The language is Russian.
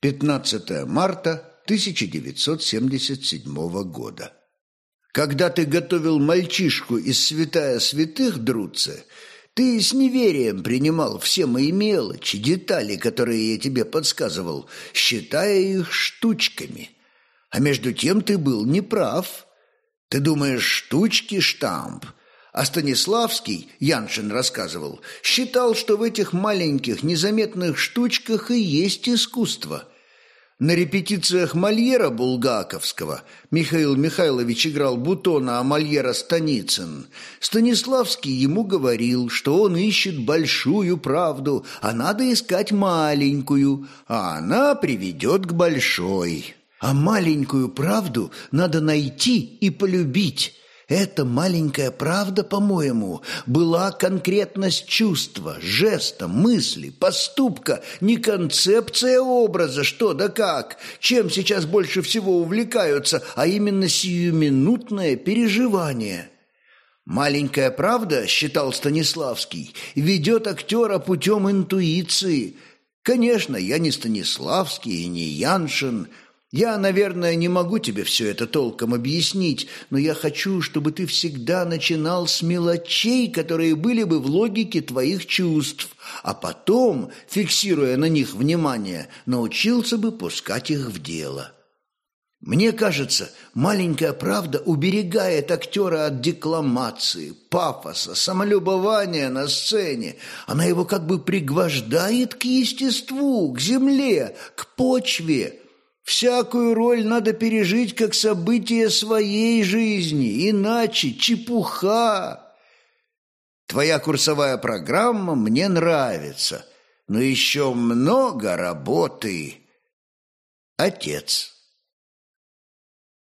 15 марта 1977 года. Когда ты готовил мальчишку из святая святых, Друце, ты с неверием принимал все мои мелочи, детали, которые я тебе подсказывал, считая их штучками. А между тем ты был неправ. Ты думаешь, штучки – штамп – а Станиславский, Яншин рассказывал, считал, что в этих маленьких незаметных штучках и есть искусство. На репетициях Мольера Булгаковского Михаил Михайлович играл Бутона, а Мольера Станицын. Станиславский ему говорил, что он ищет большую правду, а надо искать маленькую, а она приведет к большой. А маленькую правду надо найти и полюбить, эта маленькая правда, по-моему, была конкретность чувства, жеста, мысли, поступка, не концепция образа, что да как, чем сейчас больше всего увлекаются, а именно сиюминутное переживание. «Маленькая правда, — считал Станиславский, — ведет актера путем интуиции. Конечно, я не Станиславский и не Яншин, — я, наверное, не могу тебе все это толком объяснить, но я хочу, чтобы ты всегда начинал с мелочей, которые были бы в логике твоих чувств, а потом, фиксируя на них внимание, научился бы пускать их в дело. Мне кажется, маленькая правда уберегает актера от декламации, пафоса, самолюбования на сцене. Она его как бы пригвождает к естеству, к земле, к почве, Всякую роль надо пережить как событие своей жизни, иначе чепуха. Твоя курсовая программа мне нравится, но еще много работы. Отец.